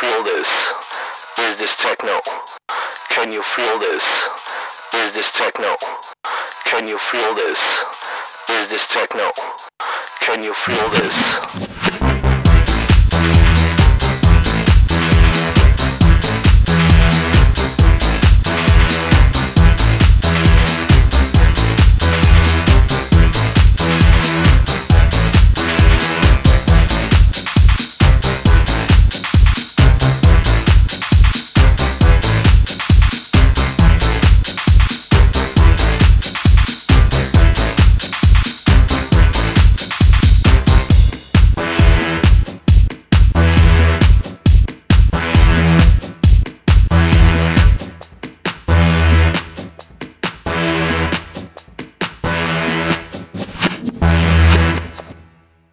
feel this? Is this techno? Can you feel this? Is this techno? Can you feel this? Is this techno? Can you feel this?